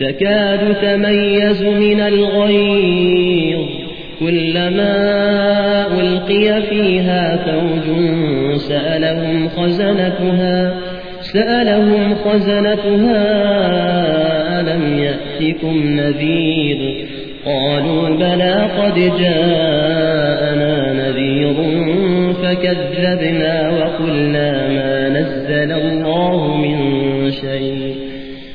تكاد تميز من الغيظ. كلما ألقي فيها فوج سألهم خزنتها سألهم خزنتها ألم يأتكم نذير؟ قالوا بلى قد جاءنا